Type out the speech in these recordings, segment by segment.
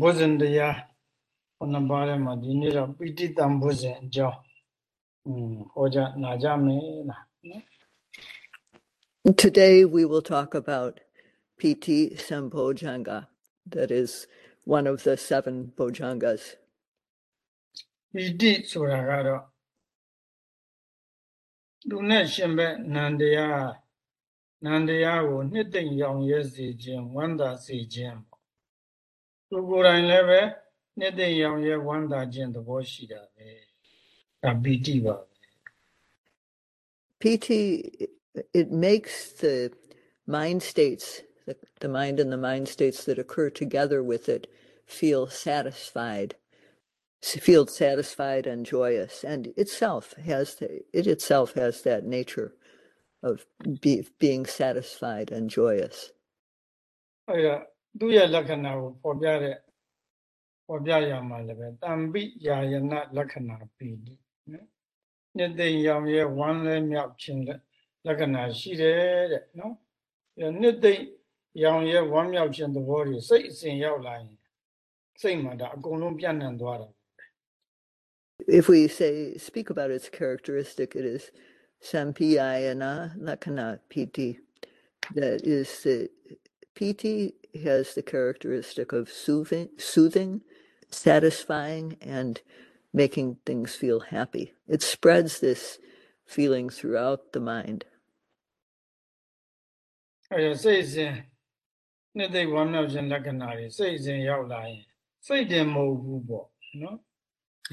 ဘုဇင်တရားဘုနှပါးထဲမှာဒီနေ့တော့ပိဋိတံဘုဇင်အကြောင်းဟွန်းဟောကြားနာကြမယ်လား Today, we will talk about Piti Sambojjhanga, that is one of the seven Bojjhangas. PT သူကိုယ်တိုင်လည်းပဲနှစ်သိမ့်ရောင်ရဲဝန္တာခြင်းသဘောရှိတာပဲဒါပိဋိပါပဲ PT, it makes the mind states, the, the mind and the mind states that occur together with it, feel satisfied, s- feel satisfied and joyous, and itself has the, it itself has that nature of be, being satisfied and joyous. အဲ့ဒါ သူ့ရဲ့လက္ခဏာကိုပေါ်ပြတဲ့ပေါ်ပြရမှာလည်းပဲတံပိယာယနာလက္ခဏာပိဋိနော်နှစ်သိမ့်ရောင်ရဲဝမ်းလဲမြောက်ခြင်းလက်လက္ခဏာရှိတယ်တဲ့နော်အဲ့နှစ်သိမ့်ရောင်ရဲဝမ်းမြောက်ခြင်းသဘောတွေစိတ်အစဉ်ရောက်လာရင်စိတ်မှာဒါအကုန်လုံးပြန့်နှံ့သွားတာ If we say speak about its characteristic, it is sampiyayana lakkhana piti. That is the piti has the characteristic of soothing, soothing, satisfying, and making things feel happy. It spreads this feeling throughout the mind. အဲ့ဒါစိတ်အစဉ်နှစ်သိမ့်ဝမ်းမြောက်ခြင်းလက္ခဏာတွေစိတ်အစဉ်ရောက်လာရင်စိတ်တင်မဟုတ်ဘူးပေါ့နော်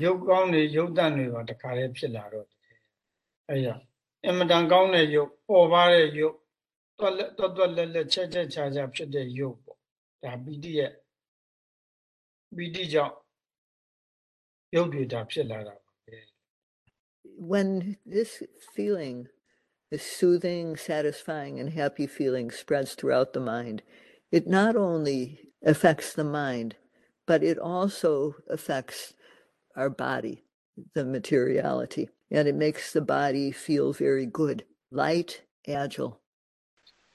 ရုပ်ကောင်းတွေရုပ်တန့်တွေပါတခါတည်းဖြစ်လာတော့တယ်အဲ့ဒါအင်မတန်ကောင်းတဲ့ရုပ်ပေါ်ပါတဲ့ရုပ် တွက်လက်တွက်တွက်လက်လက်ချက်ချက်ချာချာဖြစ်တဲ့ရုပ်ပေါ့ဒါပီတိရဲ့ပီတိကြောင့်ရုပ်တွေဒါဖြစ်လာတာပါပဲ When this feeling, this soothing, satisfying, and happy feeling spreads throughout the mind, it not only affects the mind, but it also affects our body, the materiality, and it makes the body feel very good, light, agile.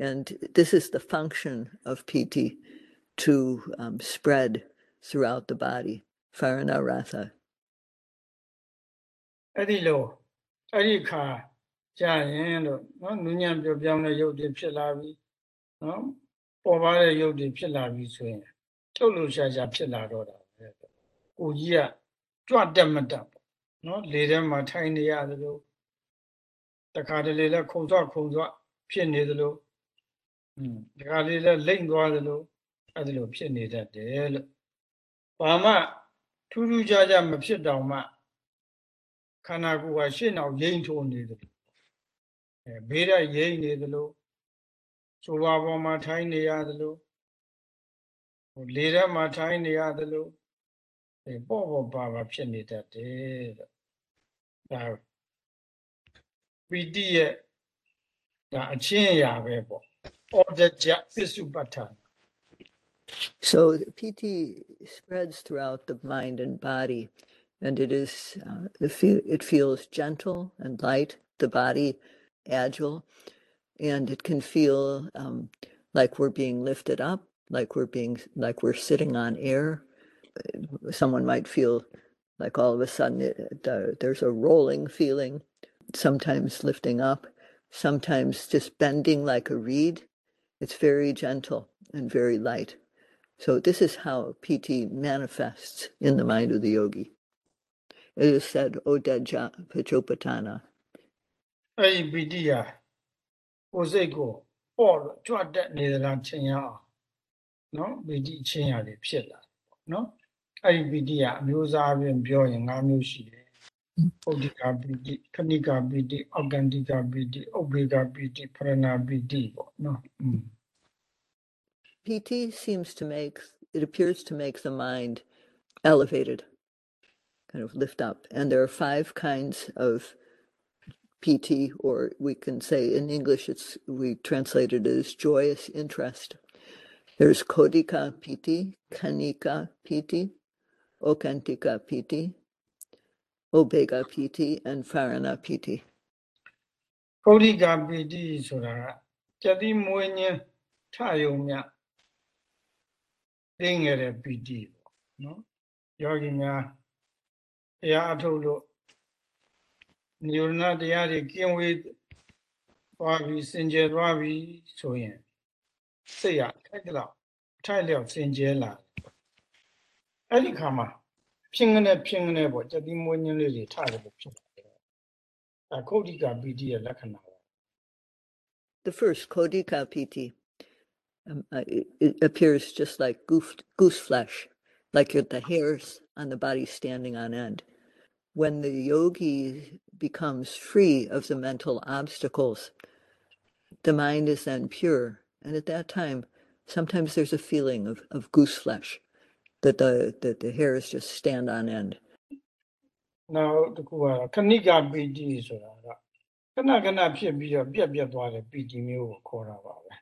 And this is the function of PT to um, spread throughout the body. Faranaratha. အဲ့ဒီလိုအဲ့ဒီခါကြာရင်တော့နော်နူးညံ့ပြောပြောင်းတဲ့ရုပ်တွေဖြစ်လာပြီနော်ပေါ်ပါတဲ့ရုပ်တွေဖြစ်လာပြီဆိုရင်ထုတ်လို့ရှာရှာဖြစ်လာတော့တာပဲကိုကြီးကကြွတက်မတက်ပေါ့နော်လေထဲမှာထိုင်နေရသလိုတခါတလေလဲခုံဆွခုံဆွဖြစ်နေသလို อืมတခါလေလဲလိမ့်သွားသလိုအဲ့ဒီလိုဖြစ်နေတတ်တယ်လို့ဘာမှထူးထူးခြားခြားမဖြစ်တော့မှခန္ဓာကိုယ်ကရှင်းအောင်ရိမ့်ထိုးနေတယ်အဲဘေးရရိမ့်နေသလိုဆိုလွာပေါ်မှာထိုင်းနေရသလိုဟိုလေထဲမှာထိုင်းနေရသလိုအဲပေါ့ပေါ့ပါပါဖြစ်နေတတ်တယ်တဲ့ဒါပီတိရဲ့ဒါအချင်းအရာပဲပေါ့ or the Jatis So PT spreads throughout the mind and body, and it is uh, it feels gentle and light, the body agile, and it can feel um, like we're being lifted up, like we're being like we're sitting on air. Someone might feel like all of a sudden it, there's a rolling feeling, sometimes lifting up, sometimes just bending like a reed It's very gentle and very light. So this is how PT manifests in the mind of the yogi. It is said, Odaja Pachopatana. အဲ့ဒီပီတိဟာကိုယ်စိတ်ကိုပေါ့လို့ကြွတက်နေသလားချင်းရအောင်နော်ပီတိချင်းရလေးဖြစ်လာတယ်ပေါ့နော်အဲ့ဒီပီတိကအမျိုးအစားအပြင်ပြောရင်၅မျိုးရှိတယ်ပုဒ္ဓိကပီတိခဏိကပီတိအောက်ကန္တိကပီတိဥပ္ပေကပီတိဖရဏပီတိပေါ့နော်อืม PT seems to make it appears to make the mind elevated, kind of lift up. And there are five kinds of PT, or we can say in English, it's we translate it as joyous interest. There's Khuddika PT, Khanika PT, Okkantika PT, Ubbega PT, and Pharana PT. Khuddika PT သိငယ်တဲ့ပီတိပေါ့နော်ယောဂီများတရားအထုတ်လို့နိရောဓတရားတွေကင်းဝေးသွားပြီစင်ကြယ်သွားပြီဆိုရင်စိတ်ရထိုက်တော့ထိုက်လျောက်စင်ကြယ်လာအဲ့ဒီခါမှာဖြင်းကနေဖြင်းကနေပေါ့တတိမွေးညင်းလေးတွေထားတယ်ဖြစ်တယ်အခုဋ္ဌိကပီတိရဲ့လက္ခဏာ The first Khuddika PT. um, uh, it, it appears just like goose, goose flesh, like the hairs on the body standing on end. When the yogi becomes free of the mental obstacles, the mind is then pure. And at that time, sometimes there's a feeling of, of goose flesh, that the, that the hairs just stand on end. နောက်တစ်ခုကတော့ခဏိကပီတိဆိုတာကခဏခဏဖြစ်ပြီးတော့ပြက်ပြက်သွားတဲ့ပီတိမျိုးကိုခေါ်တာပါပဲ။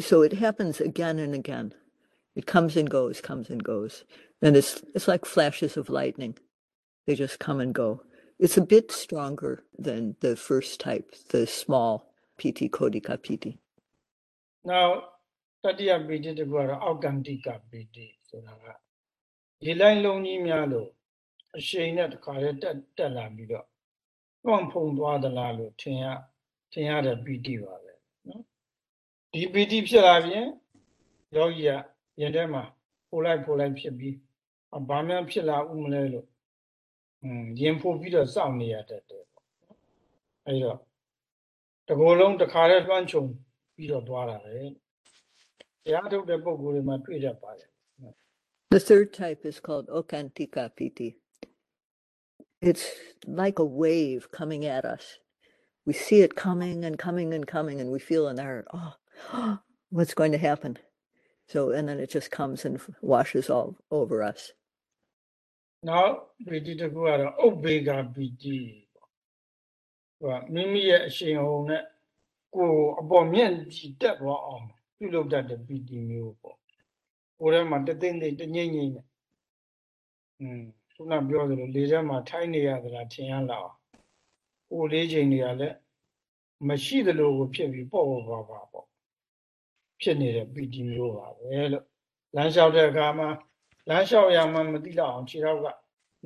so it happens again and again. It comes and goes, comes and goes. And it's it's like flashes of lightning. They just come and go. It's a bit stronger than the first type, the small PT Khuddika PT. Now, Tatiya PT တကူကတော့အောက်ကန်တိက PT ဆိုတာကဒီလိုင်းလုံးကြီးများလို့အရှိန်နဲ့တခါတည်းတက်တက်လာပြီးတော့တွန့်ဖုံသွားသလားလို့ထင်ရထင်ရတဲ့ PT ပါ the third type is called Okkantika Piti. It's like a wave coming at us. We see it coming and coming and coming, and we feel in our, oh, what's going to happen? So, and then it just comes and washes all over us. နောက်ပီတိတစ်ခုကတော့ဥပ္ပေကပီတိပေါ့ဟိုကမိမိရဲ့အရှင်ဟုန်နဲ့ကိုယ်အပေါ်မြင့်ကြီးတက်သွားအောင်ပြုလုပ်တတ်တဲ့ပီတိမျိုးပေါ့ကိုယ်ထဲမှာတသိမ့်သိမ့်တငိမ့်ငိမ့်နဲ့อืมခုနပြောသလိုလေထဲမှာထိုင်းနေရသလားထင်ရလောက်ကိုယ်လေးချိန်တွေကလည်းမရှိသလိုကိုဖြစ်ပြီးပေါ့ပေါ့ပါပါပေါ့ ဖြစ်နေတဲ့ပီတိမျိုးပါပဲလို့လမ်းလျှောက်တဲ့အခါမှာလမ်းလျှောက်ရမှမသိတော့အောင်ခြေထောက်က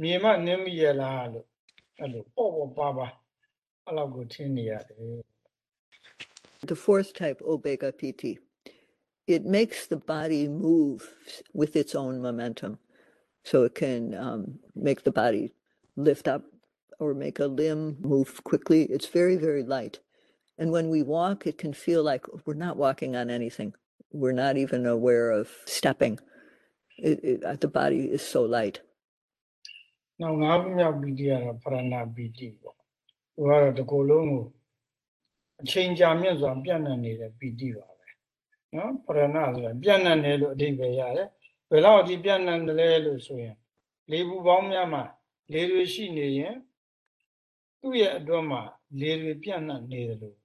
မြေမနင်းမိရလားလို့အဲ့လိုပေါ့ပေါ့ပါပါအဲ့လောက်ကိုထင်နေရတယ် The fourth type, Obega PT, it makes the body move with its own momentum. So it can um, make the body lift up or make a limb move quickly. It's very, very light. And when we walk, it can feel like we're not walking on anything. We're not even aware of stepping. It, it, uh, the body is so light. နောက်ငါးခုမြောက်ပီတိကတော့ပရဏပီတိပေါ့သူကတော့တစ်ကိုယ်လုံးကိုအချိန်ကြာမြင့်စွာပြန့်နှံ့နေတဲ့ပီတိပါပဲနော်ပရဏဆိုတာပြန့်နှံ့တယ်လို့အဓိပ္ပာယ်ရတယ်ဘယ်လောက်အထိပြန့်နှံ့တယ်လဲလို့ဆိုရင်လေပူပေါင်းများမှာလေတွေရှိနေရင်သူ့ရဲ့အတွင်းမှာလေတွေပြန့်နှံ့နေတယ်လို့ပေါ့ပ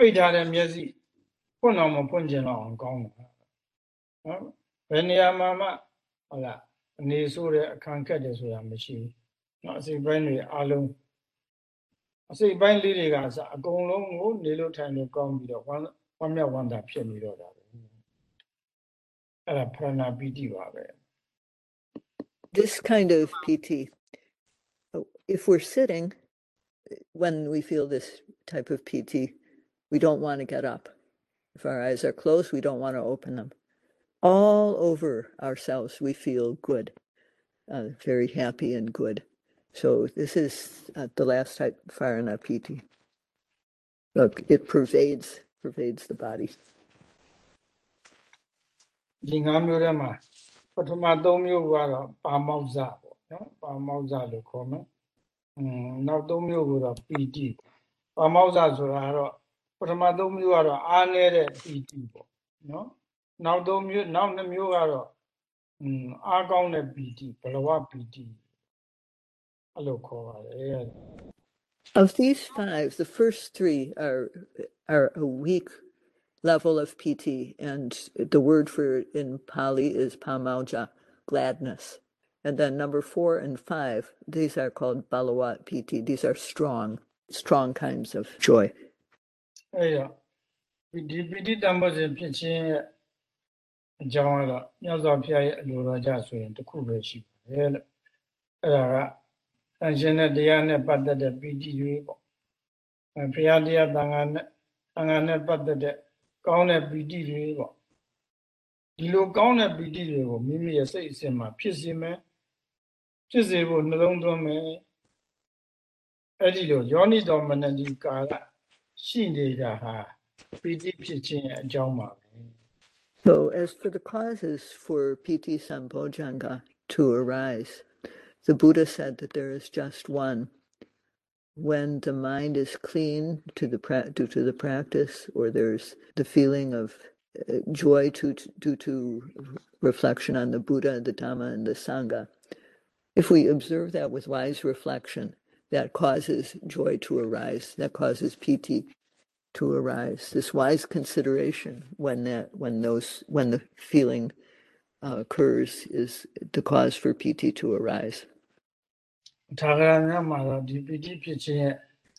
ပိတ်ထားတဲ့မျက်စိဖွင့်တော့မဖွင့်ကျင်တော့အောင်ကောင်းတာနော်ဘယ်နေရာမှာမှဟုတ်လားအနေဆိုးတဲ့အခန်းခက်တယ်ဆိုတာမရှိဘူးနော်အစိတ်ပိုင်းတွေအလုံးအစိတ်ပိုင်းလေးတွေကအစအကုန်လုံးကိုနေလို့ထိုင်လို့ကောင်းပြီးတော့ဝမ်းဝမ်းမြောက်ဝမ်းသာဖြစ်နေတော့တာပဲအဲ့ဒါဖရဏပီတိပါပဲ this kind of pt if we're sitting when we feel this type of pt we don't want to get up. If our eyes are closed, we don't want to open them. All over ourselves, we feel good, uh, very happy and good. So this is uh, the last type of Pharanapiti. Look, it pervades pervades the body. ဒီငါးမျိုးထဲမှာပထမသုံးမျိုးကတော့ပါမောက်ဇပေါ့နော်ပါမောက်ဇလို့ခေါ်မယ်။အင်းနောက်သုံးမျိုးကတော့ပီတိပါမောက်ဇဆိုတာကတော့ of these five, the first three are are a weak level of PT, and the word for it in Pali is pamojja, gladness. And then number four and five, these are called balawat PT. These are strong, strong kinds of joy. အဲ့တော့ဒီပီတိတမ္ပစဉ်ဖြစ်ခြင်းရဲ့အကြောင်းကတော့မြတ်စွာဘုရားရဲ့အလိုတော်ကြဆိုရင်တစ်ခုပဲရှိပါတယ်လို့အဲ့ဒါကတန်ရှင်တဲ့တရားနဲ့ပတ်သက်တဲ့ပီတိတွေပေါ့အဲဘုရားတရားတန်ခါနဲ့တန်ခါနဲ့ပတ်သက်တဲ့ကောင်းတဲ့ပီတိတွေပေါ့ဒီလိုကောင်းတဲ့ပီတိတွေကိုမိမိရဲ့စိတ်အစဉ်မှာဖြစ်စေမယ်ဖြစ်စေဖို့နှလုံးသွင်းမယ်အဲ့ဒီလိုယောနိတော်မနတိကာလ So as for the causes for piti sambojjhanga to arise, the Buddha said that there is just one. When the mind is clean to the due to the practice, or there's the feeling of uh, joy to, due to reflection on the Buddha, the Dhamma, and the Sangha, if we observe that with wise reflection, that causes joy to arise, that causes piti to arise. This wise consideration when that when those when the feeling uh, occurs is the cause for piti to arise. ထာဂရမြတ်မှာတော့ဒီပီတိဖြစ်ခြင်းရဲ့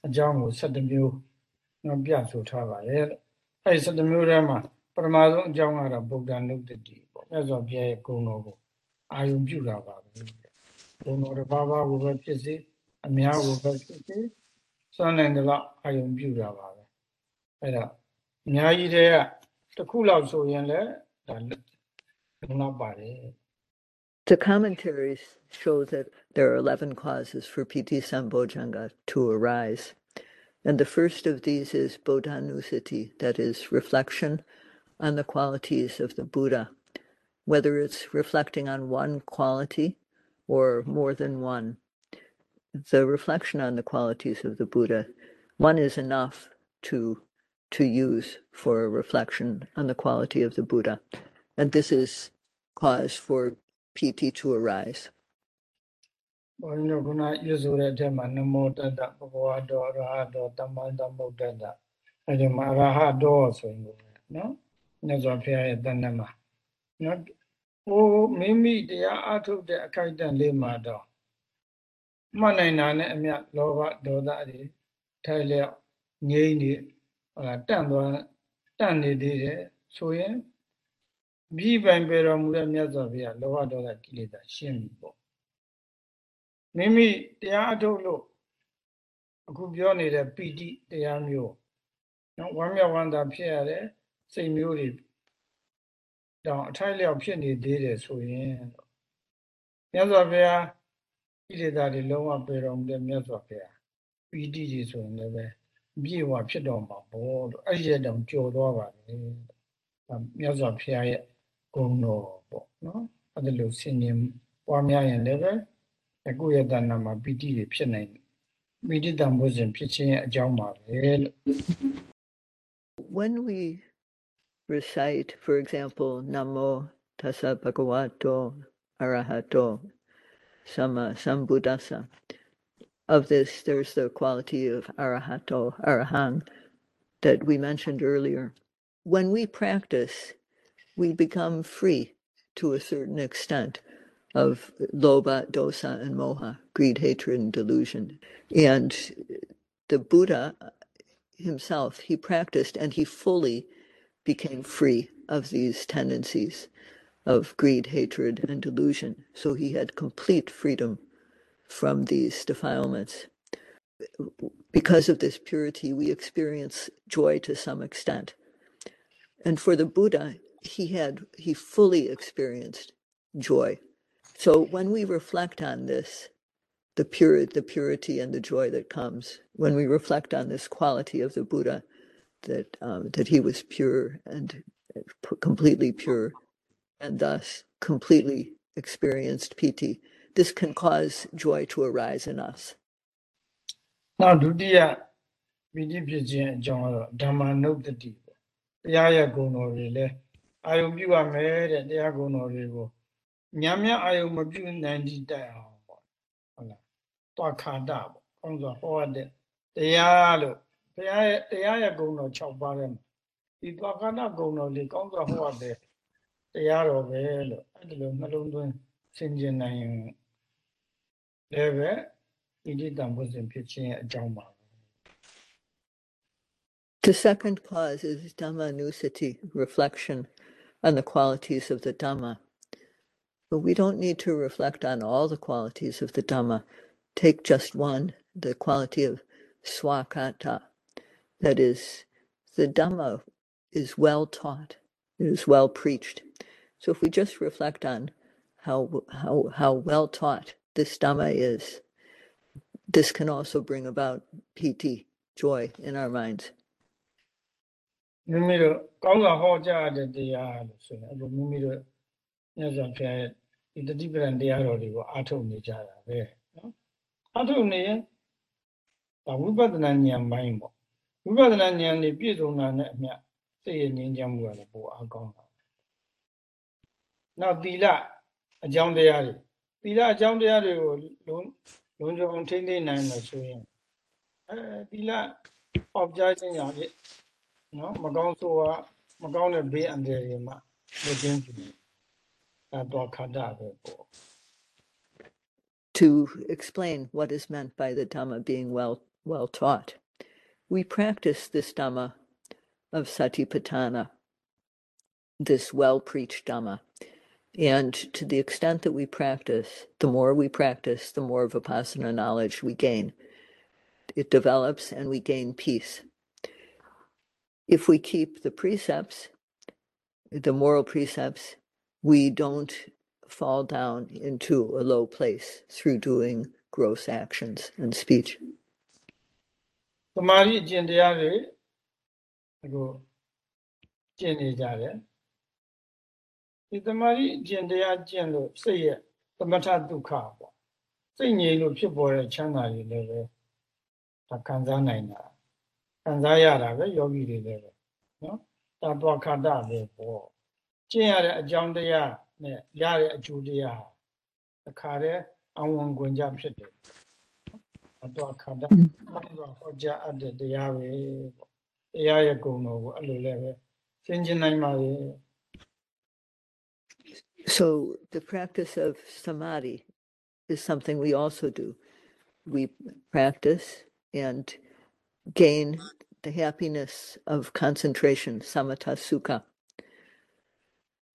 အကြောင်းကို7မျိုးတော့ပြဆိုထားပါတယ်လို့အဲဒီ7မျိုးထဲမှာပထမဆုံးအကြောင်းကတော့ဗုဒ္ဓနုတ္တိပေါ့မြတ်စွာဘုရားရဲ့ဂုဏ်တော်ကိုအာယုံပြုတာပါပဲဂုဏ်တော်တစ်ပါးပါးကိုပဲဖြစ်စေ the commentaries show that there are 11 causes for Piti Sambojjhanga to arise. And the first of these is Buddhanusati, that is, reflection on the qualities of the Buddha, whether it's reflecting on one quality or more than one The reflection on the qualities of the Buddha, one is enough to to use for a reflection on the quality of the Buddha. And this is cause for PT to arise. ဘုန်းကြီးတို့ခုနရွဆိုတဲ့အထက်မှာနမောတတ္တဘဂဝါတောအရဟတောတမ္မတမုဒ္ဒတ္တအဲဒီမှာအရဟတောဆိုရင်ကိုနော်မြတ်စွာဘုရားရဲ့တဏ္ဍမှာနော်ဟိုမိမိတရားအထုတ်တဲ့အခိုက်အတန့်လေးမှာတော့ မှတ်နိုင်တာနဲ့အမြလောဘဒေါသတွေထိုက်လျောက်ငြိမ့်နေဟလာတန့်သွားတန့်နေသေးတယ်ဆိုရင်ပြီးပိုင်ပေတော်မူတဲ့မြတ်စွာဘုရားလောဘဒေါသကိလေသာရှင်းပြီပေါ့မိမိတရားအထုတ်လို့အခုပြောနေတဲ့ပီတိတရားမျိုးနော်ဝမ်းမြောက်ဝမ်းသာဖြစ်ရတဲ့စိတ်မျိုးတွေတောင်အထိုက်လျောက်ဖြစ်နေသေးတယ်ဆိုရင်မြတ်စွာဘုရား ဣလေသာတွေလုံးဝပြေတော်မူတဲ့မြတ်စွာဘုရားပီတိကြီးဆိုရင်လည်းပဲအပြည့်အဝဖြစ်တော်မှာပေါ့လို့အဲ့ဒီရတောင်ကြော်သွားပါလေဒါမြတ်စွာဘုရားရဲ့ဂုဏ်တော်ပေါ့နော်အဲ့ဒါလို့ဆင်ញင်ပွားများရင်လည်းပဲအခုရတနာမှာပီတိတွေဖြစ်နိုင်တယ်ပီတိတံဘုဇဉ်ဖြစ်ခြင်းရဲ့အကြောင်းပါပဲလို့ When we recite, for example, Namo Tassa Bhagavato Arahato Sama uh, Sambuddhasa, of this there's the quality of Arahato, Arahang, that we mentioned earlier. When we practice, we become free to a certain extent of lobha, dosa, and moha, greed, hatred, and delusion. And the Buddha himself, he practiced and he fully became free of these tendencies of greed, hatred, and delusion. So he had complete freedom from these defilements. Because of this purity, we experience joy to some extent. And for the Buddha, he had he fully experienced joy. So when we reflect on this, the pure the purity and the joy that comes, when we reflect on this quality of the Buddha, that um, that he was pure and completely pure, and thus completely experienced piti, this can cause joy to arise in us. နောက်ဒုတိယပီတိဖြစ်ခြင်းအကြောင်းကတော့ဓမ္မနုတ္တိပေါ့တရားရဲ့ဂုဏ်တော်တွေလည်းအာယုံပြုရမယ်တဲ့တရားဂုဏ်တော်တွေကိုညံ့ညံ့အာယုံမပြုနိုင်သည့်တိုင်အောင်ပေါ့ဟုတ်လားတွာခါတာပေါ့ကောင်းစွာဟောရတဲ့တရားလို့ဘုရားရဲ့တရားရဲ့ဂုဏ်တော်6ပါးထဲမှာဒီတွာခါတာဂုဏ်တော်လေးကောင်းစွာဟောရတဲ့ the second cause is Dhammanusati, reflection on the qualities of the Dhamma. But we don't need to reflect on all the qualities of the Dhamma. Take just one, the quality of svakkhata. That is, the Dhamma is well taught. it is well preached. So if we just reflect on how how how well taught this Dhamma is, this can also bring about piti, joy in our minds. မိမိတို့ကောင်းစွာဟောကြားရတဲ့တရားလို့ဆိုရင်အဲ့လိုမိမိတို့မြတ်စွာဘုရားရဲ့ဒီတတိပဒံတရားတော်တွေကိုအားထုတ်နေကြတာပဲနော်အားထုတ်နေရင်ဒါဝိပဿနာဉာဏ်ပိုင်းပေါ့ဝိပဿနာဉာဏ်นี่ပြည့်စုံတာနဲ့အမျှ စိတ်ရဲ့ငြိမ်းချမ်းမှုကလည်းပိုအားကောင်းတာနောက်သီလအကြောင်းတရားတွေသီလအကြောင်းတရားတွေကိုလုံးလုံးကြုံထိမ့်သိမ့်နိုင်လို့ဆိုရင်အဲသီလပေါက်ကြားခြင်းကြောင့် နော်မကောင်းဆိုးကမကောင်းတဲ့ဘေးအန္တရာယ်တွေမှာမကျင်းဘူးအဲတော့ခန္ဓာပဲပေါ့ To explain what is meant by the Dhamma being well well taught, we practice this Dhamma of Satipatthana, this well preached Dhamma. And to the extent that we practice, the more we practice, the more Vipassana knowledge we gain. It develops and we gain peace. If we keep the precepts, the moral precepts, we don't fall down into a low place through doing gross actions and speech. သမာဓိအကျင့်တရားတွေ အခုကျင့်နေကြတယ်ဒီသမာဓိအကျင့်တရားကျင့်လို့စိတ်ရဲ့သမထဒုက္ခပေါ့စိတ်ငြိမ်လို့ဖြစ်ပေါ်တဲ့ချမ်းသာတွေလည်းပဲဒါခံစားနိုင်တာခံစားရတာပဲယောဂီတွေလည်းပဲနော်ဒါတော့ခန္ဓာပဲပေါ့ကျင့်ရတဲ့အကြောင်းတရားနဲ့ရတဲ့အကျိုးတရားဟာအခါတည်းအဝန်ခွင့်ကြဖြစ်တယ်အတော့ခန္ဓာတော့ဟောကြားအပ်တဲ့တရားပဲပေါ့ တရားရဲ့ဂုဏ်တော်ကိုအဲ့လိုလည်းပဲသင်ကျင်နိုင်ပါရဲ့ So the practice of samadhi is something we also do. We practice and gain the happiness of concentration, samatha sukha.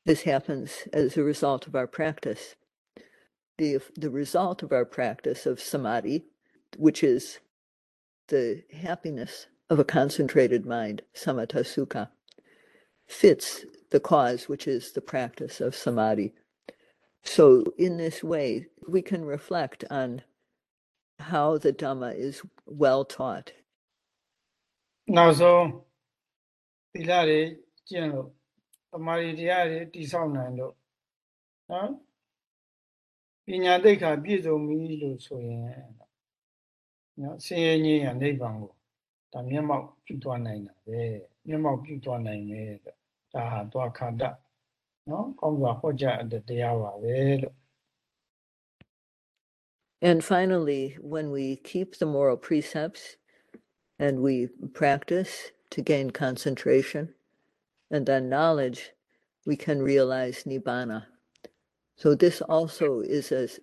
This happens as a result of our practice. The, the result of our practice of samadhi, which is the happiness of a concentrated mind, samatha sukha, fits the cause, which is the practice of samadhi. So, in this way, we can reflect on how the Dhamma is well taught. နောက်ဆုံးသီလတွေကျင့်လို့သမာဓိတရားတွေတည်ဆောက်နိုင်လို့နော်ပညာသိက္ခာပြည့်စုံပြီလို့ဆိုရင်နော်ဆင်းရဲငြိမ်းရနိဗ္ဗာန်ကို ဒါမျက်မှောက်ပြုသွားနိုင်တာပဲမျက်မှောက်ပြုသွားနိုင်တယ်တဲ့ဒါဟာသွားခန္ဓာနော်ကောင်းစွာဟောကြားတဲ့တရားပါပဲလို့ And finally, when we keep the moral precepts and we practice to gain concentration and then knowledge, we can realize Nibbana. So this also is as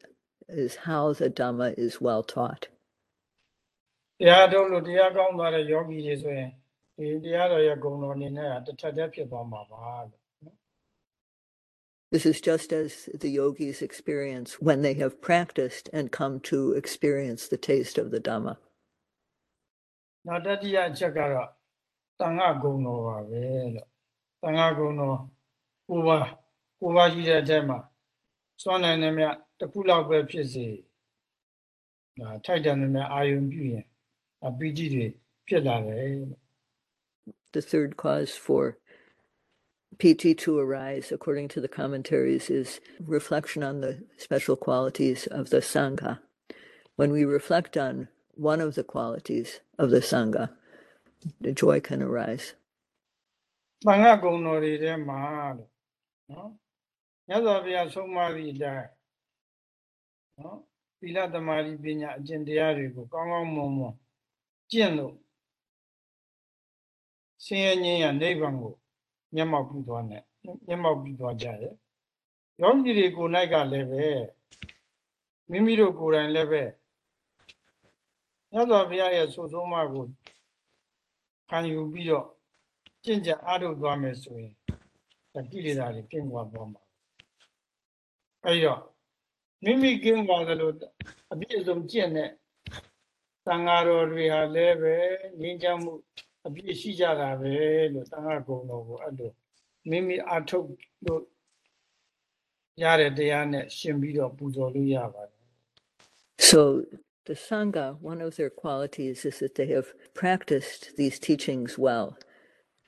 is how the Dhamma is well taught. တရားထုတ်လို့တရားကောင်းသွားတဲ့ယောဂီတွေဆိုရင်ဒီတရားတော်ရဲ့ဂုဏ်တော်အနေနဲ့ကတစ်ထက်တည်းဖြစ်သွားမှာပါလို့ This is just as the yogis experience when they have practiced and come to experience the taste of the Dhamma. နောက်တတိယအချက်ကတော့တန်ခါဂုဏ်တော်ပါပဲလို့တန်ခါဂုဏ်တော်ကိုပါကိုပါရှိတဲ့အထက်မှာစွမ်းနိုင်တဲ့မြတ်တစ်ခုလောက်ပဲဖြစ်စေဒါထိုက်တယ်မြတ်အာယုံပြုရင်အပီတိတွေဖြစ်လာတယ်လို့ The third cause for PT to arise, according to the commentaries, is reflection on the special qualities of the Sangha. When we reflect on one of the qualities of the Sangha, the joy can arise. တန်ခါဂုဏ်တော်တွေထဲမှာလို့နော်မြတ်စွာဘုရားဆုံးမသည့်အတိုင်းနော်သီလသမာဓိပညာအကျင့်တရားတွေကိုကောင်းကောင်းမွန်မွန် ကျင့်လို့ဆင်းရဲငြိမ်းရနိဗ္ဗာန်ကိုမျက်မှောက်ပြုသွားတယ်မျက်မှောက်ပြုသွားကြတယ်ယောဂီတွေကိုယ်၌ကလည်းပဲမိမိတို့ကိုယ်တိုင်လည်းပဲမြတ်စွာဘုရားရဲ့ဆိုဆုံးမကိုခံယူပြီးတော့ကျင့်ကြံအားထုတ်သွားမယ်ဆိုရင်ဒါကိလေသာတွေကျင့်သွားသွားမှာအဲဒီတော့မိမိကင်းသွားသလိုအပြည့်အစုံကျင့်တဲ့ သံဃာတော်တွေဟာလည်းပဲငြိမ်းချမ်းမှုအပြည့်ရှိကြတာပဲလို့သံဃာကုံတော်ကိုအဲ့လိုမိမိအားထုတ်လို့ရတဲ့တရားနဲ့ရှင်ပြီးတော့ပူဇော်လို့ရပါတယ် So, the Sangha, one of their qualities is that they have practiced these teachings well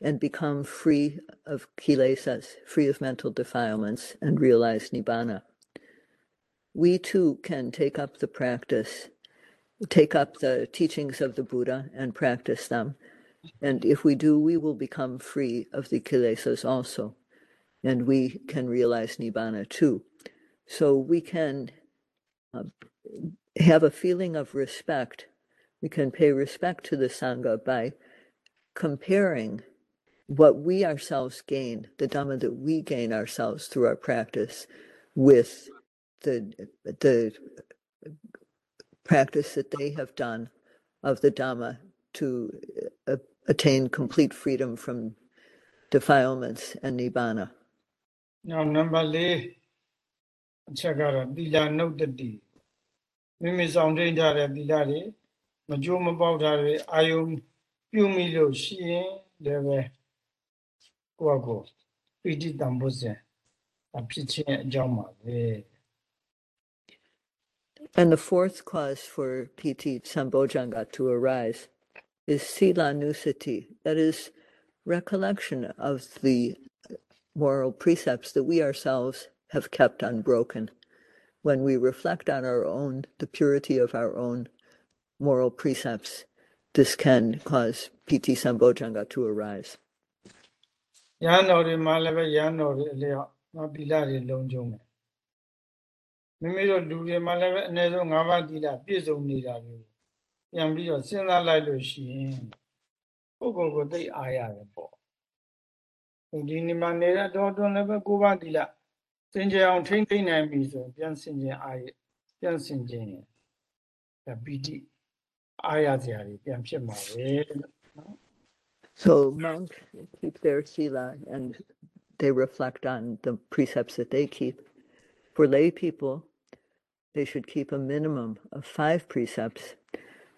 and become free of kilesas, free of mental defilements, and realize Nibbana. We too can take up the practice, take up the teachings of the Buddha and practice them. And if we do, we will become free of the kilesas also. And we can realize Nibbana too. So we can uh, have a feeling of respect. We can pay respect to the Sangha by comparing what we ourselves gain, the Dhamma that we gain ourselves through our practice, with the the practice that they have done of the Dhamma to uh, attain complete freedom from defilements and nibbana. နောက်နံပါတ်၄အချက်ကတော့သီလနုတ်တတိမိမိဆောင်ထိန်ထားတဲ့သီလတွေမကြိုးမပေါက်တာတွေအာယုံပြုမိလို့ရှိရင်လည်းပဲကိုယ့်အကိုပိဋိတံဘုဇဉ်အဖြစ်ချင်းအကြောင်းပါပဲ and the fourth cause for Piti Sambojjhanga to arise is sila nusati, that is, recollection of the moral precepts that we ourselves have kept unbroken. When we reflect on our own, the purity of our own moral precepts, this can cause Piti Sambojjhanga to arise. မိမိတို့လူတွေမှာလည်းပဲအနည်းဆုံး၅ပါးသီလပြည့်စုံနေတာတွေပြန်ပြီးတော့စဉ်းစားလိုက်လို့ရှိရင်ပုဂ္ဂိုလ်ကိုသိအားရတယ်ပေါ့ဟိုဒီနေ့မှာနေတဲ့တော်တွန်းလည်းပဲကိုးပါးသီလစင်ကြယ်အောင်ထိမ့်သိမ့်နိုင်ပြီဆိုရင်ပြန်စင်ကြယ်အားရပြန်စင်ကြယ်ရင်ဒါပီတိအားရစရာတွေပြန်ဖြစ်မှာပဲလို့ So monks keep their sila and they reflect on the precepts that they keep. For lay people, they should keep a minimum of five precepts.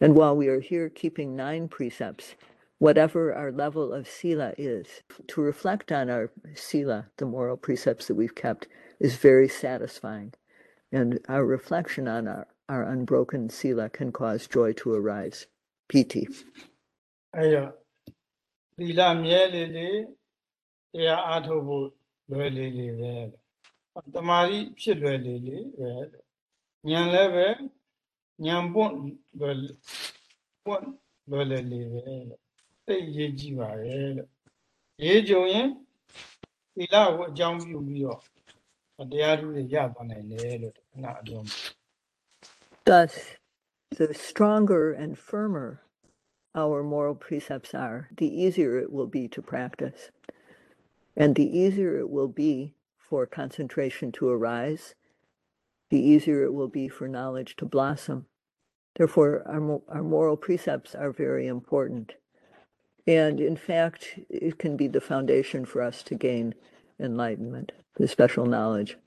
And while we are here keeping nine precepts, whatever our level of sila is, to reflect on our sila, the moral precepts that we've kept, is very satisfying. And our reflection on our, our unbroken sila can cause joy to arise. PT. အဲ့တော့သီလမြဲလေလေတရားအားထုတ်ဖို့လွယ်လေလေပဲလို့ တမာရီဖြစ်လွယ်လေလေပဲလို့ဉာဏ်လည်းပဲဉာဏ်ပွန့်လွယ်ပွန့်လွယ်လေလေပဲလို့သိရေးကြည့်ပါရဲ့လို့ရေးကြုံရင်သီလကိုအကြောင်းပြုပြီးတော့တရားဓုတွေရသွားနိုင်တယ်လို့ခဏအပြောမှာ Thus, the stronger and firmer our moral precepts are, the easier it will be to practice. And the easier it will be for concentration to arise, the easier it will be for knowledge to blossom. Therefore, our, our moral precepts are very important. And in fact, it can be the foundation for us to gain enlightenment, the special knowledge.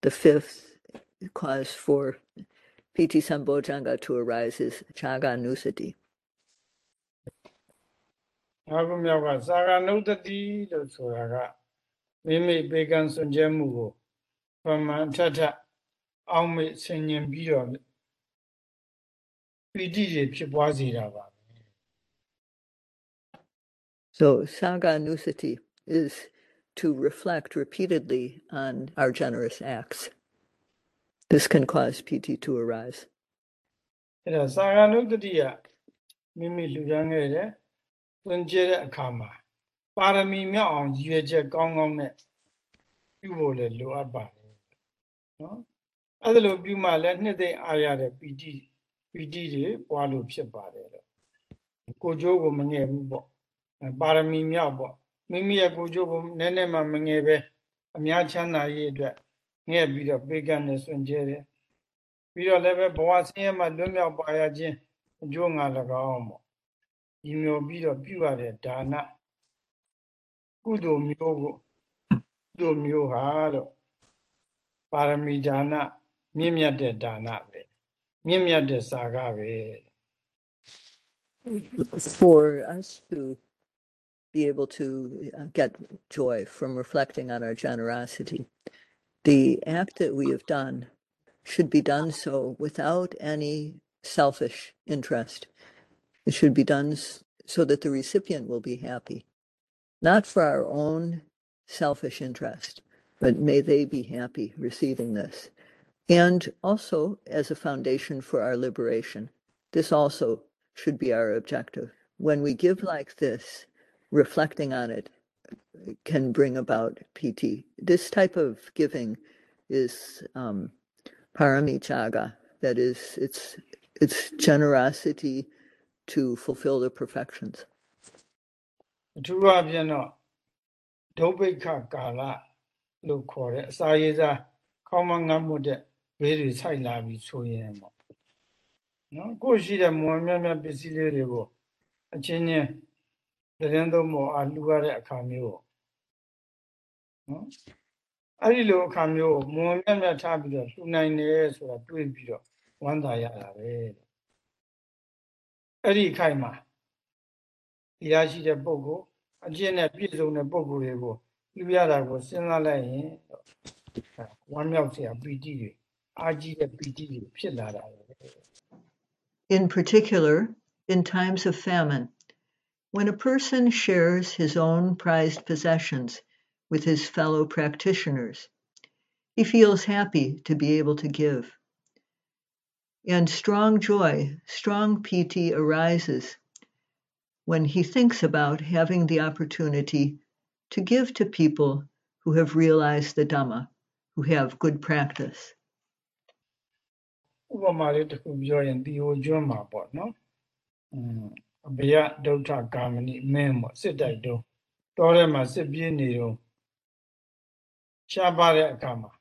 The fifth cause for Piti Sambojjhanga to arise is Chaga Nusati. ငါးခုမြောက်ကစာကနုတ်တတိလို့ဆိုတာကမိမိပေကံစွန့်ကြဲမှုကိုပမာထထအောင်မေဆင်ញင်ပြီးတော့ပီတိတွေဖြစ်ပွားစေတာပါ So Saga Nusati is to reflect repeatedly on our generous acts. This can cause Piti to arise. အဲ့ဒါစာကနုတ်တတိကမိမိလူရန်ခဲ့တယ် သွန်ကျဲတဲ့အခါမှာပါရမီမြောက်အောင်ရည်ရွယ်ချက်ကောင်းကောင်းနဲ့ပြုဖို့လည်းလိုအပ်ပါတယ်နော်အဲ့ဒါလိုပြုမှလည်းနှစ်သိမ့်အားရတဲ့ပီတိပီတိတွေပွားလို့ဖြစ်ပါတယ်လို့ကိုကျိုးကိုမငယ်ဘူးပေါ့ပါရမီမြောက်ပေါ့မိမိရဲ့ကိုကျိုးကိုနည်းနည်းမှမငယ်ပဲအများချမ်းသာရေးအတွက်ငဲ့ပြီးတော့ပေကံနဲ့စွန့်ကြဲတယ်ပြီးတော့လည်းပဲဘဝဆင်းရဲမှလွတ်မြောက်ပါရခြင်းအကျိုးငါ၎င်းပေါ့ ဒီမျိုးပြီးတော့ပြုရတဲ့ဒါနကုသိုလ်မျိုးကိုကုသိုလ်မျိုးဟာတော့ပါရမီဒါနမြင့်မြတ်တဲ့ဒါနပဲမြင့်မြတ်တဲ့စာကပဲ For us to be able to uh, get joy from reflecting on our generosity, the act that we have done should be done so without any selfish interest. It should be done so that the recipient will be happy, not for our own selfish interest, but may they be happy receiving this. And also as a foundation for our liberation. This also should be our objective. When we give like this, reflecting on it can bring about PT. This type of giving is um, paramichaga. That is, it's it's generosity to fulfill the perfections. အထူးအပြင်တော့ဒုဗ္ဗိခကာလလို့ခေါ်တဲ့အစာရေးစားခေါင်းမငတ်မှုတဲ့ဘေးတွေဆိုင်လာပြီဆိုရင်ပေါ့နော်ကိုယ်ရှိတဲ့မွန်မြတ်မြတ်ပစ္စည်းလေးတွေကိုအချင်းချင်းသတင်းသုံးပေါ်အလှူရတဲ့အခါမျိုးပေါ့နော်အဲ့ဒီလိုအခါမျိုးကိုမွန်မြတ်မြတ်ထားပြီးတော့လှူနိုင်တယ်ဆိုတာတွေးပြီးတော့ဝမ်းသာရတာပဲတဲ့ အဲ့ဒီအခိုက်မှာတရားရှိတဲ့ပုဂ္ဂိုလ်အကျင့်နဲ့ပြည့်စုံတဲ့ပုဂ္ဂိုလ်တွေကိုလူရတာကိုစဉ်းစားလိုက်ရင်တော့ဝမ်းမြောက်စရာပီတိတွေအာကြီးတဲ့ပီတိတွေဖြစ်လာတာပဲ In particular, in times of famine, when a person shares his own prized possessions with his fellow practitioners, he feels happy to be able to give. And strong joy, strong piti arises when he thinks about having the opportunity to give to people who have realized the Dhamma, who have good practice. ဥပမာလေးတစ်ခုပြောရင်ဒီဟိုကျွန်းမှာပေါ့နော်อืมအဘယဒုဋ္ဌကာမဏိမင်းပေါ့စစ်တိုက်တုံးတောထဲမှာစစ်ပြေးနေတော့ရှားပါတဲ့အခါမှာ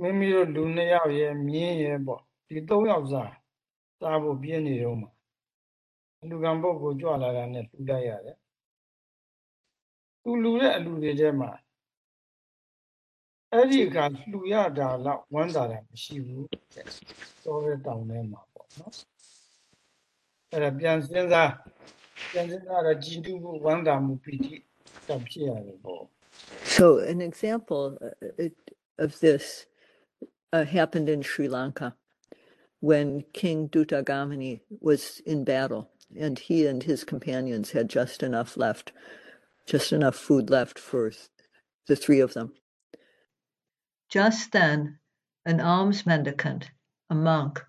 မိမိတို့လူနှစ်ယောက်ရဲ့မြင်းရဲ့ပေါ့ ဒီသုံးယောက်စားစားဖို့ပြေးနေတော့မှာလူကံပုဂ္ဂိုလ်ကြွလာတာနဲ့လူလိုက်ရတယ်သူလူတဲ့အလူတွေထဲမှာအဲ့ဒီအခါလူရတာတော့ဝမ်းသာတာမရှိဘူးတဲ့တောတဲ့တောင်ထဲမှာပေါ့နော်အဲ့ဒါပြန်စဉ်းစားပြန်စဉ်းစားတော့ကြည်တူမှုဝမ်းသာမှုပီတိတော့ဖြစ်ရတယ်ပေါ့ So, an example uh, it, of this uh, happened in Sri Lanka when King Dutthagamani was in battle, and he and his companions had just enough left, just enough food left for the three of them. Just then, an alms mendicant, a monk,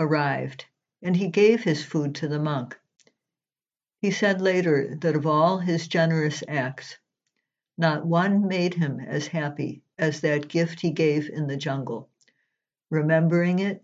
arrived, and he gave his food to the monk. He said later that of all his generous acts, not one made him as happy as that gift he gave in the jungle. Remembering it,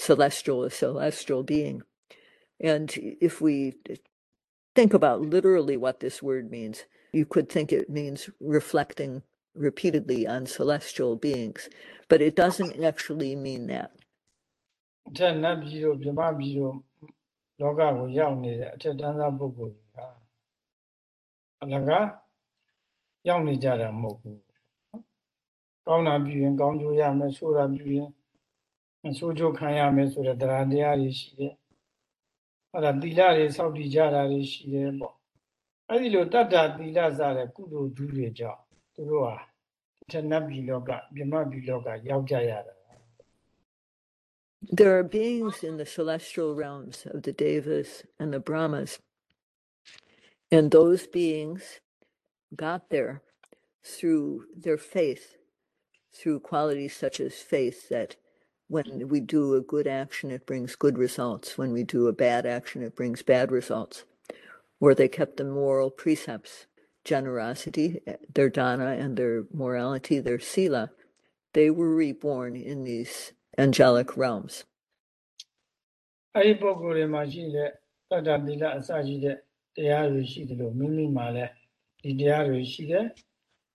celestial, a celestial being. And if we think about literally what this word means, you could think it means reflecting repeatedly on celestial beings, but it doesn't actually mean that. အထက်နတ်ပြည်တို့ဗြဟ္မပြည်တို့လောကကိုရောက်နေတဲ့အထက်တန်းသားပုဂ္ဂိုလ်တွေကအလကားရောက်နေကြတာမဟုတ်ဘူးနော်ကောင်းတာပြုရင်ကောင်းကျိုးရမယ်ဆိုးတာပြုရင် မဆိုးကျိုးခံရမယ်ဆိုတဲ့တရားတရားတွေရှိတယ်အဲ့ဒါသီလတွေစောင့်တည်ကြတာတွေရှိတယ်ပေါ့အဲ့ဒီလိုတတ္တသီလစတဲ့ကုသိုလ်ဒုတွေကြောင့်သူတို့ဟာအထက်နတ်ပြည်လောကဗြဟ္မပြည်လောကရောက်ကြရတာ There are beings in the celestial realms of the Devas and the Brahmas, and those beings got there through their faith, through qualities such as faith that when we do a good action, it brings good results. When we do a bad action, it brings bad results. Or they kept the moral precepts, generosity, eh, their dana, and their morality, their sila. They were reborn in these angelic realms. အဲ့ဒီပုံကိုယ်တွေမှာရှိတဲ့တတ္တသီလအစရှိတဲ့တရားတွေရှိတယ်လို့မိမိမှာလည်းဒီတရားတွေရှိတယ်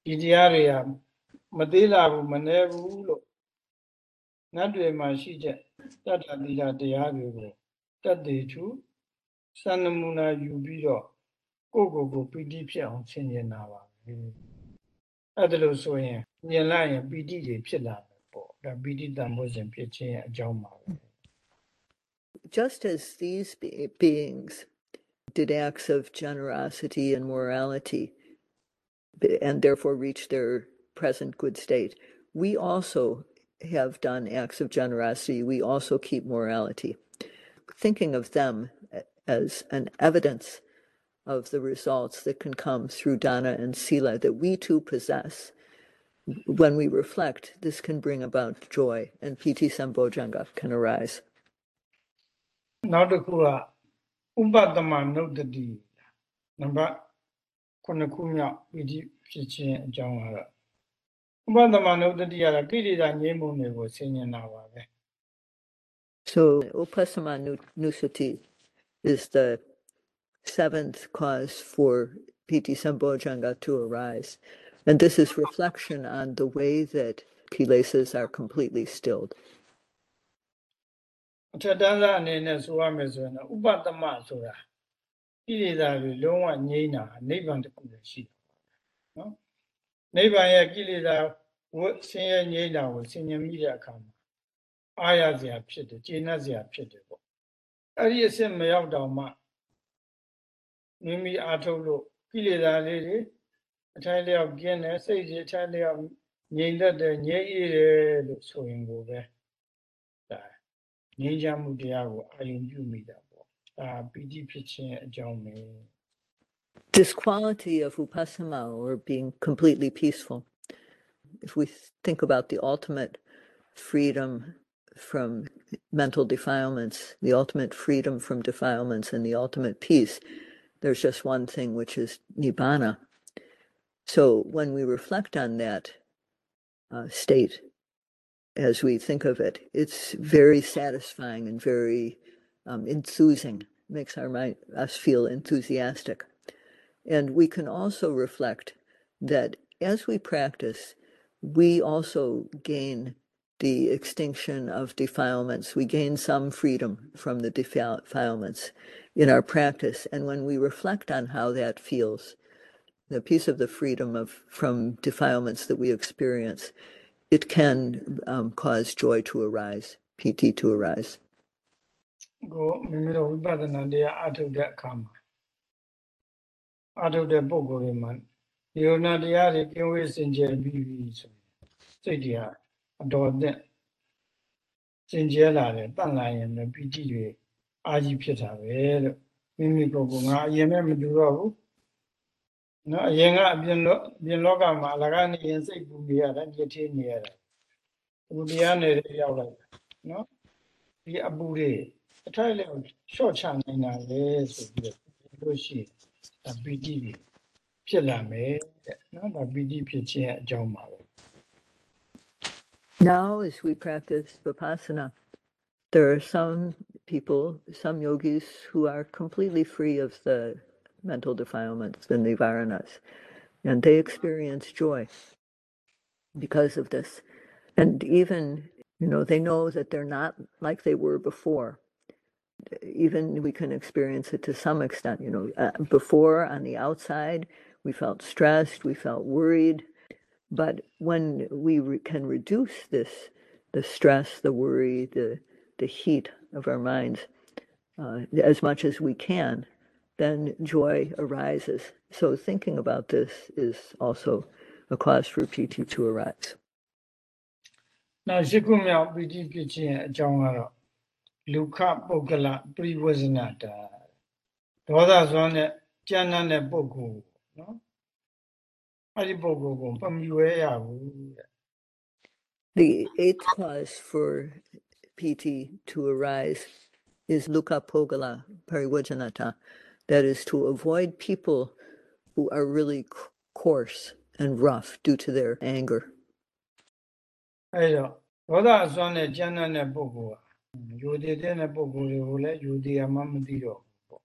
ဒီတရားတွေကမသေးလာဘူးမနှဲဘူးလို့ နတ်တွေမှာရှိတဲ့တတ္တသီလတရားတွေကိုတတ်သေးသူစံနမူနာယူပြီးတော့ကိုယ့်ကိုယ်ကိုပီတိဖြစ်အောင်ဆင်ခြင်တာပါပဲအဲ့ဒါလို့ဆိုရင်မြင်လိုက်ရင်ပီတိတွေဖြစ်လာတယ်ပေါ့ဒါပီတိတန်ဖို့စဉ်ဖြစ်ခြင်းရဲ့အကြောင်းပါပဲ just as these be- beings did acts of generosity and morality b- and therefore reached their present good state, we also have done acts of generosity, we also keep morality. Thinking of them as an evidence of the results that can come through Dana and Sila that we too possess. When we reflect, this can bring about joy and Piti Sambojjhanga can arise. နောက်တစ်ခုကဥပတမနုဒတိနံပါတ်9ခုမြောက်ပီတိဖြစ်ခြင်းအကြောင်းကတော့ so, So upasamanusati is the seventh cause for piti sambojjhanga to arise. And this is reflection on the way that kilesas are completely stilled. နိဗ္ဗာန်ရဲ့ကိလေသာဝတ်ဆင်းရဲငြိမ်းတာကိုဆင်ញင်မိတဲ့အခါမှာအားရစရာဖြစ်တယ်ကျေနပ်စရာဖြစ်တယ်ပေါ့အဲ့ဒီအစ်စ်မရောက်တော့မှမိမိအားထုတ်လို့ကိလေသာလေးတွေအထိုင်လျောက်ကင်းတယ်စိတ်ကြီးအထိုင်လျောက်ငြိမ်သက်တယ်ငြိမ်းအေးတယ်လို့ဆိုရင်ကိုပဲဒါငြိမ်းချမ်းမှုတရားကိုအာရုံပြုမိတာပေါ့ဒါပီတိဖြစ်ခြင်းအကြောင်းပဲ This quality of upasama, or being completely peaceful, if we think about the ultimate freedom from mental defilements, the ultimate freedom from defilements, and the ultimate peace, there's just one thing, which is nibbana. So when we reflect on that uh, state, as we think of it, it's very satisfying and very um, enthusing, makes our mind, us feel enthusiastic. And we can also reflect that as we practice, we also gain the extinction of defilements. We gain some freedom from the defilements in our practice. And when we reflect on how that feels, the piece of the freedom of from defilements that we experience, it can um, cause joy to arise, piti to arise. အထုတ်တဲ့ပုံကိုယ်တွေမှာဒီလိုနာတရားတွေကင်းဝေးစင်ကြယ်ပြီးပြီဆိုရင်စိတ်တွေကအတော်အသင့်စင်ကြယ်လာတယ်တန့်လာရင်လည်းပီတိတွေအာကြီးဖြစ်တာပဲလို့မိမိကိုယ်ကငါအရင်မဲ့မတူတော့ဘူးနော်အရင်ကအပြင်လောအပြင်လောကမှာအလကားနေရင်စိတ်ပူနေရတယ်ညစ်ထေးနေရတယ်အခုတရားနေတဲ့ရောက်လိုက်တာနော်ဒီအပူတွေအထိုက်လည်းရှော့ချနိုင်တာလေဆိုပြီးတော့လို့ရှိရင် ဒါပီတိတွေဖြစ်လာမယ်တဲ့နော်ဒါပီတိဖြစ်ခြင်းရဲ့အကြောင်းပါပဲ Now, as we practice Vipassana, there are some people, some yogis, who are completely free of the mental defilements, the nivaranas, and they experience joy because of this. And even, you know, they know that they're not like they were before. even we can experience it to some extent. You know, uh, before on the outside, we felt stressed, we felt worried. But when we re- can reduce this, the stress, the worry, the, the heat of our minds uh, as much as we can, then joy arises. So thinking about this is also a cause for piti to arise. နောက်ရှိခုမြောက် လူခပုဂ္ဂလပရိဝဇ္ဇနာတာဒေါသစွမ်းနဲ့ကြမ်းတမ်းတဲ့ပုဂ္ဂိုလ်နော်အဲ့ဒီပုဂ္ဂိုလ်ကိုပမီဝဲရဘူးတဲ့ The eighth cause for piti to arise is lukhapuggala parivajjanata, that is to avoid people who are really coarse and rough due to their anger. အဲ့တော့ဒေါသအစွမ်းနဲ့ကြမ်းတမ်းတဲ့ပုဂ္ဂိုလ်က ယူတည်တဲ့ပုဂ္ဂိုလ်တွေကိုလည်းယူတည်ရမှမသိတော့ဘူးပေါ့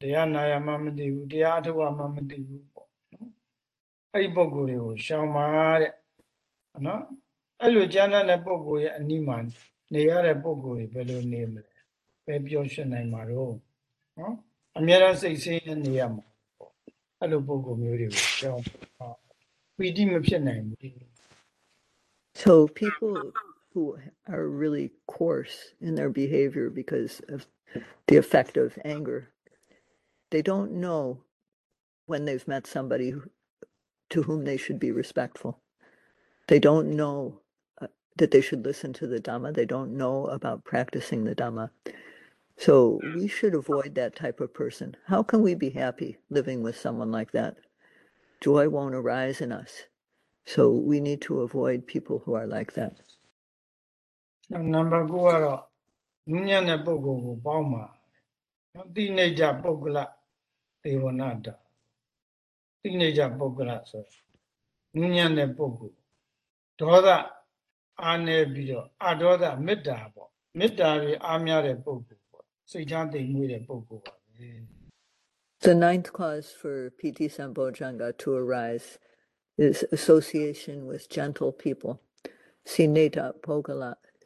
တရားနာရမှမသိဘူးတရားအထုတ်ရမှမသိဘူးပေါ့နော်အဲ့ဒီပုဂ္ဂိုလ်တွေကိုရှောင်ပါတဲ့နော်အဲ့လိုကြမ်းတမ်းတဲ့ပုဂ္ဂိုလ်ရဲ့အနိမန်နေရတဲ့ပုဂ္ဂိုလ်တွေဘယ်လိုနေမလဲပဲပြောရှင်းနိုင်မှာတော့နော်အများအားစိတ်ဆင်းရဲနေရမှာပေါ့အဲ့လိုပုဂ္ဂိုလ်မျိုးတွေကိုရှောင်ပါပီတိမဖြစ်နိုင်ဘူး So people who are really coarse in their behavior because of the effect of anger, they don't know when they've met somebody to whom they should be respectful. They don't know uh, that they should listen to the Dhamma. They don't know about practicing the Dhamma. So we should avoid that type of person. How can we be happy living with someone like that? Joy won't arise in us. So we need to avoid people who are like that. နံပါတ်9ကတော့နူးညံ့တဲ့ပုဂ္ဂိုလ်ကိုပေါင်းပါနော်တိနေကြပုဂ္ဂလသေဝနာတတိနေကြပုဂ္ဂလဆိုနူးညံ့တဲ့ပုဂ္ဂိုလ်ဒေါသအာနေပြီးတော့အဒေါသမေတ္တာပေါ့မေတ္တာတွေအားများတဲ့ပုဂ္ဂိုလ်ပေါ့စိတ်ချမ်းသိမ်မွေ့တဲ့ပုဂ္ဂိုလ်ပါပဲ The ninth cause for Piti Sambojjhanga to arise is association with gentle people, siniddha puggala,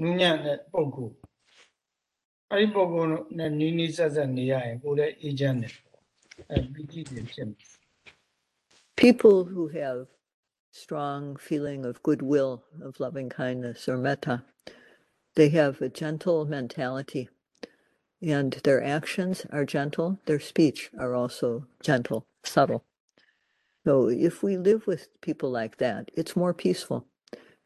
နူးညံ့တဲ့ပုဂ္ဂိုလ်အဲ့ဒီပုဂ္ဂိုလ်နဲ့နီးနီးဆက်ဆက်နေရရင်ကိုယ်လည်းအေးချမ်းတယ်ပေါ့အဲ့ပီတိတွေဖြစ်မယ် People who have strong feeling of goodwill, of loving kindness or metta, they have a gentle mentality and their actions are gentle, their speech are also gentle, subtle. So if we live with people like that, it's more peaceful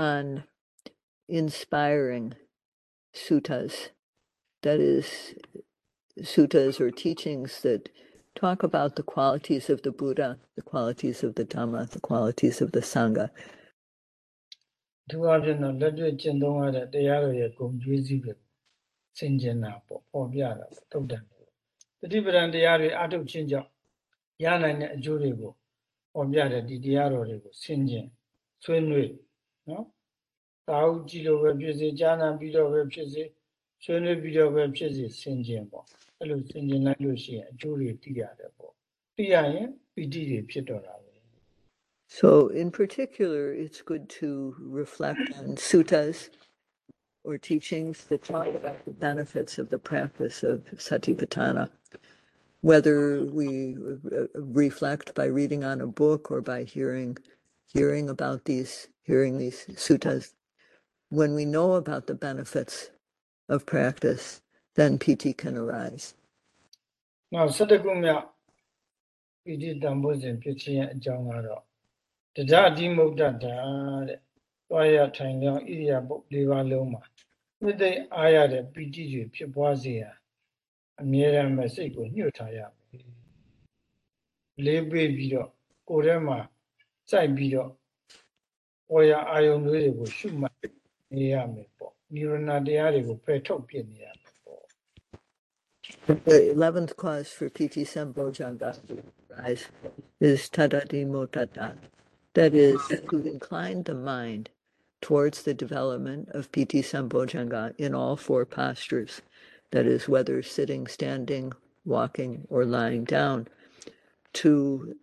on inspiring suttas, that is, suttas or teachings that talk about the qualities of the Buddha, the qualities of the Dhamma, the qualities of the Sangha. သူအပြင်တော့လက်တွေ့ကျင့်သုံးရတဲ့တရားတွေရဲ့ဂုံကျွေးစုတွေဆင်ကျင်တာပေါ့ဖော်ပြတာပေါ့သုတ်တန်တွေတတိပဒံတရားတွေအထုတ်ခြင်းကြောင့်ရနိုင်တဲ့အကျိုးတွေကို ဟောပြတဲ့ဒီတရားတော်တွေကိုဆင်ခြင်ဆွေးနွေး နော်တာဟုကြည့်လို့ပဲဖြစ်စေကြားနာပြီးတော့ပဲဖြစ်စေဆွေးနွေးပြီးတော့ပဲဖြစ်စေဆင်ခြင်ပေါ့အဲ့လိုဆင်ခြင်လိုက်လို့ရှိရင်အကျိုးတွေသိရတယ်ပေါ့သိရရင်ပီတိတွေဖြစ်တော့တာပဲ So, in particular, it's good to reflect on suttas or teachings that talk about the benefits of the practice of satipatthana. Whether we uh, reflect by reading on a book or by hearing hearing about these, hearing these suttas, when we know about the benefits of practice, then piti can arise. Now, Sadakumya, PT Dambozin, PT Jangaro, the Jadi Mugdata, Vaya Tangyang, Iria Bukliva Loma, with the Ayada PT Pipwazia, a mere message with New Taya. လေးပေးပြီးတော့ကိုယ်ထဲမှာ the 11th cause for Piti Sambojjhanga rise is tadadhimuttata. That is to incline the mind towards the development of Piti Sambojjhanga in all four postures. That is whether sitting standing walking or lying down to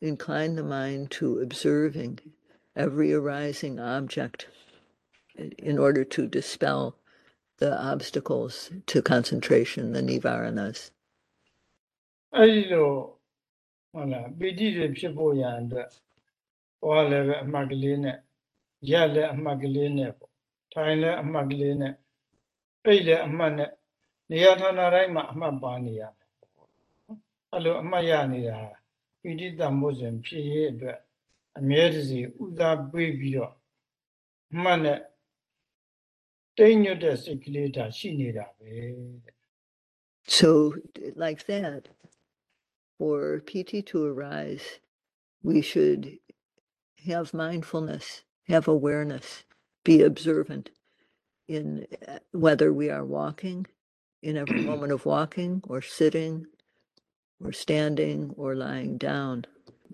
incline the mind to observing every arising object in order to dispel the obstacles to concentration, the nivaranas. အဲ့ဒီလိုဟုတ်လားပီတိတွေဖြစ်ဖို့ရန်အတွက်ဘောလည်းပဲအမှတ်ကလေးနဲ့ရက်လည်းအမှတ်ကလေးနဲ့ပေါ့ထိုင်လည်းအမှတ်ကလေးနဲ့အိတ်လည်းအမှတ်နဲ့နေရာဌာနတိုင်းမှာအမှတ်ပါနေရမယ်ပေါ့အဲ့လိုအမှတ်ရနေတာ so like that for piti to arise we should have mindfulness have awareness be observant in uh, whether we are walking in every moment of walking or sitting or standing or lying down.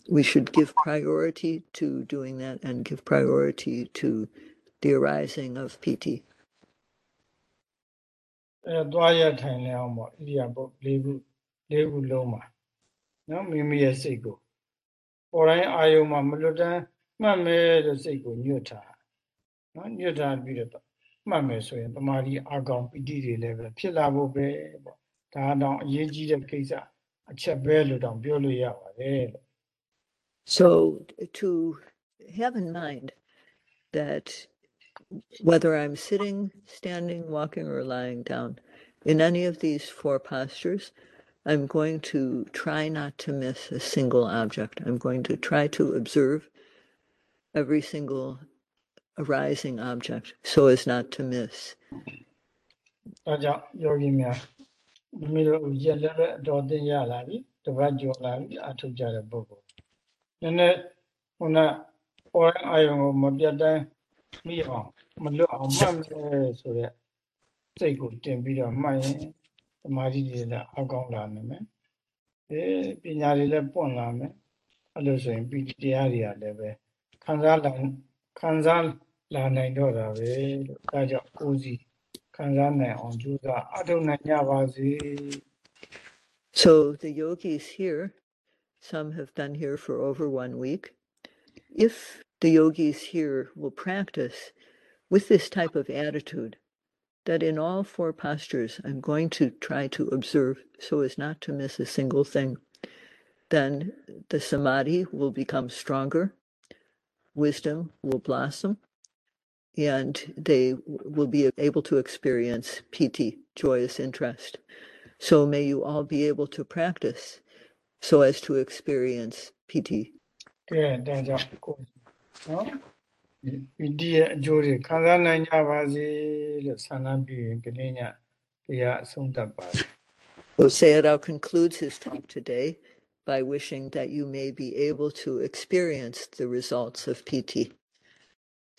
We should give priority to doing that and give priority to the arising of piti. မှတ်မယ်ဆိုရင်တမာဒီအာကောင်ပီတိတွေလည်းပဲဖြစ်လာဖို့ပဲပေါ့ဒါတော့အရေးကြီးတဲ့ကိစ္စ အချက်ပဲလို့တောင်ပြောလို့ရပါတယ်လို့ So, to have in mind that whether I'm sitting, standing, walking, or lying down, in any of these four postures, I'm going to try not to miss a single object. I'm going to try to observe every single arising object so as not to miss. ဒါကြောင့်ယောဂီများ မိမိတို့ရက်လည်းပဲအတော်သိရလာပြီတပတ်ကျော်လာပြီအထုတ်ကြတဲ့ပုဂ္ဂိုလ်နည်းနည်းခုနပေါ်တိုင်းအာယုံကိုမပြတ်တိုင်းမိအောင်မလွတ်အောင်မှတ်မယ်ဆိုတော့စိတ်ကိုတင်ပြီးတော့မှတ်ရင်သမာဓိတွေလည်းအကောင်းလာနိုင်မယ်အဲပညာတွေလည်းပွင့်လာမယ်အဲ့လိုဆိုရင်ပီတိတရားတွေကလည်းပဲခံစားလာခံစားလာနိုင်တော့တာပဲလို့ဒါကြောင့်ကိုယ်စီ ခံစားနိုင်အောင်ကြိုးစားအထောက်နိုင်ကြပါစေ So, the yogis here, some have been here for over one week. If the yogis here will practice with this type of attitude, that in all four postures I'm going to try to observe so as not to miss a single thing, then the samadhi will become stronger, wisdom will blossom, and they will be able to experience piti, joyous interest. So may you all be able to practice so as to experience piti. ကဲဒါကြောင့်ကိုနော်ပီတိရဲ့အကျိုးတွေခံစားနိုင်ကြပါစေလို့ဆန္ဒပြုရင်ကလေးညတရားအဆုံးသတ်ပါတယ် Sayadaw concludes his talk today by wishing that you may be able to experience the results of piti.